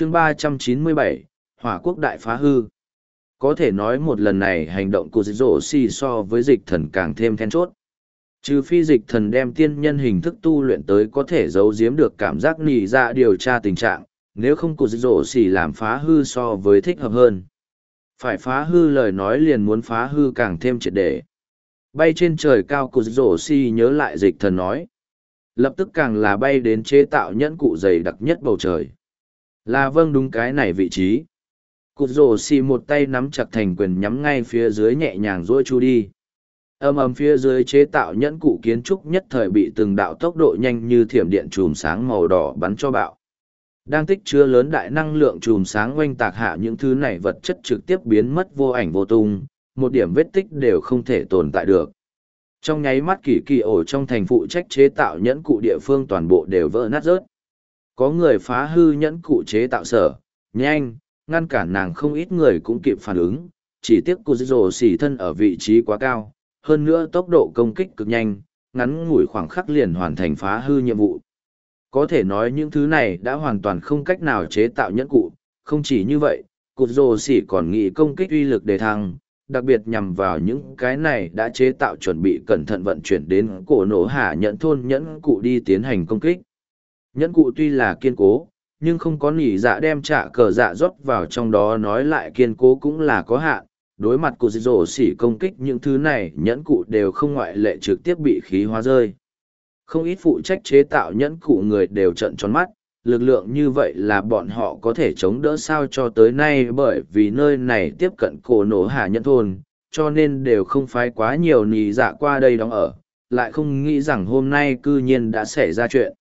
chương ba trăm chín mươi bảy, hỏa quốc đại phá hư. Có thể nói một lần này hành động của dịch rổ xì so với dịch thần càng thêm then chốt. Trừ phi dịch thần đem tiên nhân hình thức tu luyện tới có thể giấu giếm được cảm giác nỉ ra dạ điều tra tình trạng, nếu không của dịch rổ xì làm phá hư so với thích hợp hơn. Phải phá hư lời nói liền muốn phá hư càng thêm triệt để. bay trên trời cao của dịch rổ xì nhớ lại dịch thần nói. Lập tức càng là bay đến chế tạo nhẫn cụ dày đặc nhất bầu trời là vâng đúng cái này vị trí. Cụt rổ xì một tay nắm chặt thành quyền nhắm ngay phía dưới nhẹ nhàng rỗi chu đi. Âm ầm phía dưới chế tạo nhẫn cụ kiến trúc nhất thời bị từng đạo tốc độ nhanh như thiểm điện chùm sáng màu đỏ bắn cho bạo. Đang tích chứa lớn đại năng lượng chùm sáng oanh tạc hạ những thứ này vật chất trực tiếp biến mất vô ảnh vô tung, một điểm vết tích đều không thể tồn tại được. Trong nháy mắt kỳ kỳ ổ trong thành phụ trách chế tạo nhẫn cụ địa phương toàn bộ đều vỡ nát rớt có người phá hư nhẫn cụ chế tạo sở, nhanh, ngăn cản nàng không ít người cũng kịp phản ứng, chỉ tiếc cô rồ xỉ thân ở vị trí quá cao, hơn nữa tốc độ công kích cực nhanh, ngắn ngủi khoảng khắc liền hoàn thành phá hư nhiệm vụ. Có thể nói những thứ này đã hoàn toàn không cách nào chế tạo nhẫn cụ, không chỉ như vậy cụt rồ xỉ còn nghĩ công kích uy lực đề thăng, đặc biệt nhằm vào những cái này đã chế tạo chuẩn bị cẩn thận vận chuyển đến cổ nổ hạ nhẫn thôn nhẫn cụ đi tiến hành công kích nhẫn cụ tuy là kiên cố, nhưng không có nỉ dạ đem trả cờ dạ rót vào trong đó nói lại kiên cố cũng là có hạn. Đối mặt của dì dỗ xỉ công kích những thứ này, nhẫn cụ đều không ngoại lệ trực tiếp bị khí hóa rơi. Không ít phụ trách chế tạo nhẫn cụ người đều trận tròn mắt, lực lượng như vậy là bọn họ có thể chống đỡ sao cho tới nay bởi vì nơi này tiếp cận cổ nổ hạ nhẫn thôn, cho nên đều không phái quá nhiều nì dạ qua đây đóng ở. Lại không nghĩ rằng hôm nay cư nhiên đã xảy ra chuyện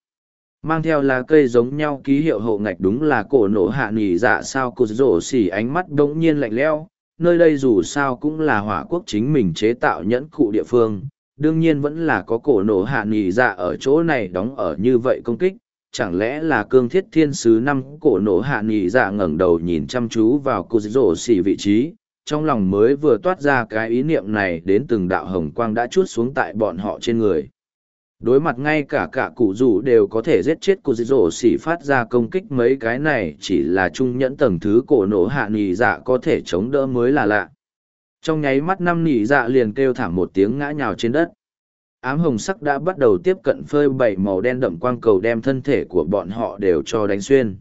mang theo lá cây giống nhau ký hiệu hậu ngạch đúng là cổ nổ hạ nỉ dạ sao cột rổ xỉ ánh mắt đ ỗ n g nhiên lạnh lẽo, nơi đây dù sao cũng là hỏa quốc chính mình chế tạo nhẫn cụ địa phương, đương nhiên vẫn là có cổ nổ hạ nỉ dạ ở chỗ này đóng ở như vậy công kích, chẳng lẽ là cương thiết thiên sứ năm cổ nổ hạ nỉ dạ ngẩng đầu nhìn chăm chú vào cột rổ xỉ vị trí, trong lòng mới vừa toát ra cái ý niệm này đến từng đạo hồng quang đã chút xuống tại bọn họ trên người đối mặt ngay cả cả cụ rủ đều có thể giết chết cô dì dỗ xỉ phát ra công kích mấy cái này chỉ là trung nhẫn tầng thứ cổ nổ hạ nỉ dạ có thể chống đỡ mới là lạ. Trong nháy mắt năm nỉ dạ liền kêu thảm một tiếng ngã nhào trên đất. Ám hồng sắc đã bắt đầu tiếp cận phơi bảy màu đen đậm quang cầu đem thân thể của bọn họ đều cho đánh xuyên.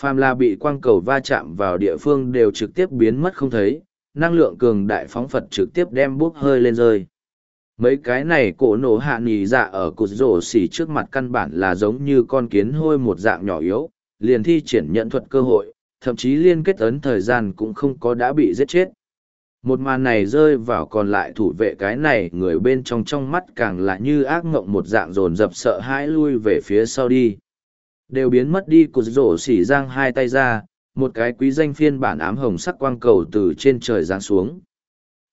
Phàm là bị quang cầu va chạm vào địa phương đều trực tiếp biến mất không thấy, năng lượng cường đại phóng phật trực tiếp đem búp hơi lên rơi mấy cái này cổ nổ hạ nhì dạ ở cột rổ xỉ trước mặt căn bản là giống như con kiến hôi một dạng nhỏ yếu, liền thi triển nhận thuật cơ hội, thậm chí liên kết ấn thời gian cũng không có đã bị giết chết. Một màn này rơi vào còn lại thủ vệ cái này, người bên trong trong mắt càng là như ác ngộng một dạng dồn dập sợ hãi lui về phía sau đi. Đều biến mất đi cột rổ xỉ giang hai tay ra, một cái quý danh phiên bản ám hồng sắc quang cầu từ trên trời giáng xuống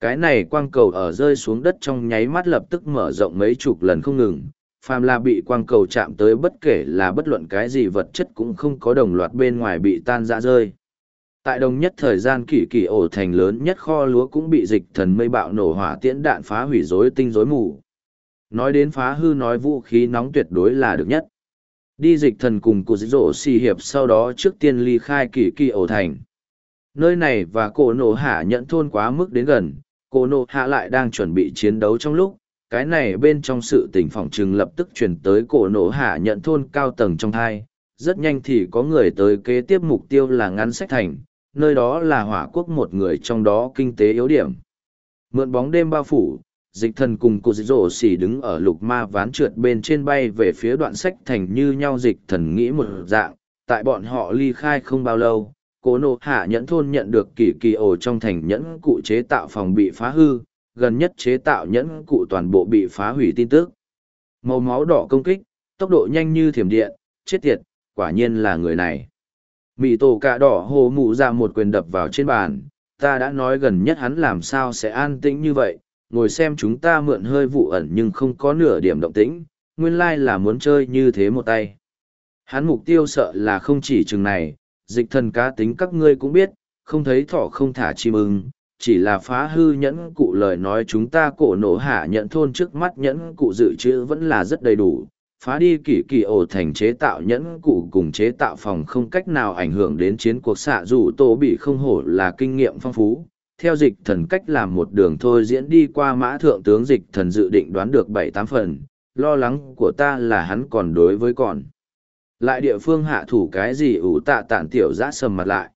cái này quang cầu ở rơi xuống đất trong nháy mắt lập tức mở rộng mấy chục lần không ngừng. Phàm là bị quang cầu chạm tới bất kể là bất luận cái gì vật chất cũng không có đồng loạt bên ngoài bị tan ra rơi. Tại đồng nhất thời gian kỷ kỷ ổ thành lớn nhất kho lúa cũng bị dịch thần mây bạo nổ hỏa tiễn đạn phá hủy rối tinh rối mù. Nói đến phá hư nói vũ khí nóng tuyệt đối là được nhất. Đi dịch thần cùng cụ dịch rổ xì hiệp sau đó trước tiên ly khai kỷ kỷ ổ thành. Nơi này và cổ nổ hạ nhận thôn quá mức đến gần cô nộ hạ lại đang chuẩn bị chiến đấu trong lúc, cái này bên trong sự tình phỏng chừng lập tức chuyển tới cổ nổ hạ nhận thôn cao tầng trong thai. Rất nhanh thì có người tới kế tiếp mục tiêu là ngắn sách thành, nơi đó là hỏa quốc một người trong đó kinh tế yếu điểm. Mượn bóng đêm bao phủ, dịch thần cùng cô dịch rổ xỉ đứng ở lục ma ván trượt bên trên bay về phía đoạn sách thành như nhau dịch thần nghĩ một dạng, tại bọn họ ly khai không bao lâu cố nộ hạ nhẫn thôn nhận được kỳ kỳ ổ trong thành nhẫn cụ chế tạo phòng bị phá hư, gần nhất chế tạo nhẫn cụ toàn bộ bị phá hủy tin tức. Màu máu đỏ công kích, tốc độ nhanh như thiểm điện, chết tiệt, quả nhiên là người này. Mị tổ cạ đỏ hồ mụ ra một quyền đập vào trên bàn, ta đã nói gần nhất hắn làm sao sẽ an tĩnh như vậy, ngồi xem chúng ta mượn hơi vụ ẩn nhưng không có nửa điểm động tĩnh, nguyên lai là muốn chơi như thế một tay. Hắn mục tiêu sợ là không chỉ chừng này, dịch thần cá tính các ngươi cũng biết, không thấy thỏ không thả chim ưng, chỉ là phá hư nhẫn cụ lời nói chúng ta cổ nổ hạ nhận thôn trước mắt nhẫn cụ dự trữ vẫn là rất đầy đủ, phá đi kỳ kỳ ổ thành chế tạo nhẫn cụ cùng chế tạo phòng không cách nào ảnh hưởng đến chiến cuộc xạ dù tổ bị không hổ là kinh nghiệm phong phú. Theo dịch thần cách làm một đường thôi diễn đi qua mã thượng tướng dịch thần dự định đoán được bảy tám phần lo lắng của ta là hắn còn đối với còn lại địa phương hạ thủ cái gì ủ tạ tản tiểu giã sầm mặt lại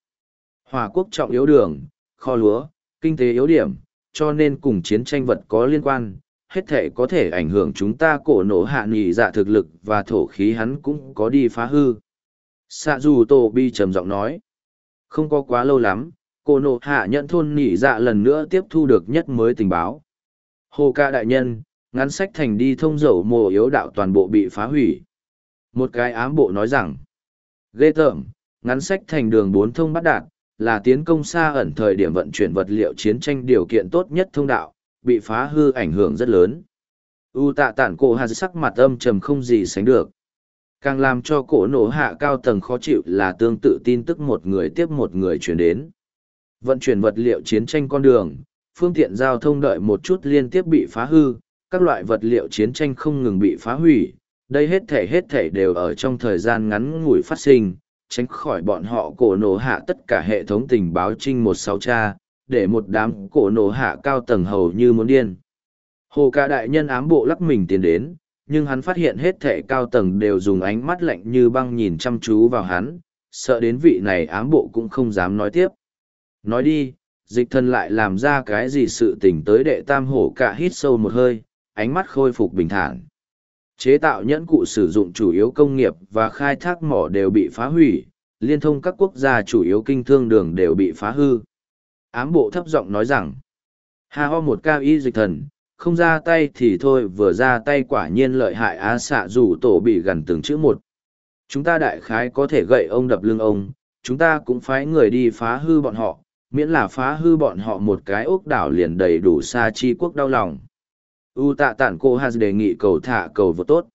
hòa quốc trọng yếu đường kho lúa kinh tế yếu điểm cho nên cùng chiến tranh vật có liên quan hết thể có thể ảnh hưởng chúng ta cổ nổ hạ nghỉ dạ thực lực và thổ khí hắn cũng có đi phá hư. Sạ dù Tô Bi trầm giọng nói. Không có quá lâu lắm, cổ nổ hạ nhận thôn nghỉ dạ lần nữa tiếp thu được nhất mới tình báo. Hồ ca đại nhân, ngắn sách thành đi thông dầu mồ yếu đạo toàn bộ bị phá hủy. Một cái ám bộ nói rằng, ghê tởm, ngắn sách thành đường bốn thông bắt đạt, là tiến công xa ẩn thời điểm vận chuyển vật liệu chiến tranh điều kiện tốt nhất thông đạo, bị phá hư ảnh hưởng rất lớn. U tạ tản cổ hạt sắc mặt âm trầm không gì sánh được. Càng làm cho cổ nổ hạ cao tầng khó chịu là tương tự tin tức một người tiếp một người chuyển đến. Vận chuyển vật liệu chiến tranh con đường, phương tiện giao thông đợi một chút liên tiếp bị phá hư, các loại vật liệu chiến tranh không ngừng bị phá hủy. Đây hết thể hết thể đều ở trong thời gian ngắn ngủi phát sinh, tránh khỏi bọn họ cổ nổ hạ tất cả hệ thống tình báo trinh một sáu cha, để một đám cổ nổ hạ cao tầng hầu như muốn điên. Hồ ca đại nhân ám bộ lắc mình tiến đến, nhưng hắn phát hiện hết thể cao tầng đều dùng ánh mắt lạnh như băng nhìn chăm chú vào hắn, sợ đến vị này ám bộ cũng không dám nói tiếp. Nói đi, dịch thân lại làm ra cái gì sự tình tới đệ tam hổ cả hít sâu một hơi, ánh mắt khôi phục bình thản. Chế tạo nhẫn cụ sử dụng chủ yếu công nghiệp và khai thác mỏ đều bị phá hủy, liên thông các quốc gia chủ yếu kinh thương đường đều bị phá hư. Ám bộ thấp giọng nói rằng hà ho một cao y dịch thần không ra tay thì thôi vừa ra tay quả nhiên lợi hại á xạ dù tổ bị gần từng chữ một. Chúng ta đại khái có thể gậy ông đập lưng ông chúng ta cũng phái người đi phá hư bọn họ miễn là phá hư bọn họ một cái ốc đảo liền đầy đủ xa chi quốc đau lòng u tạ tản cô hà đề nghị cầu thả cầu vô tốt.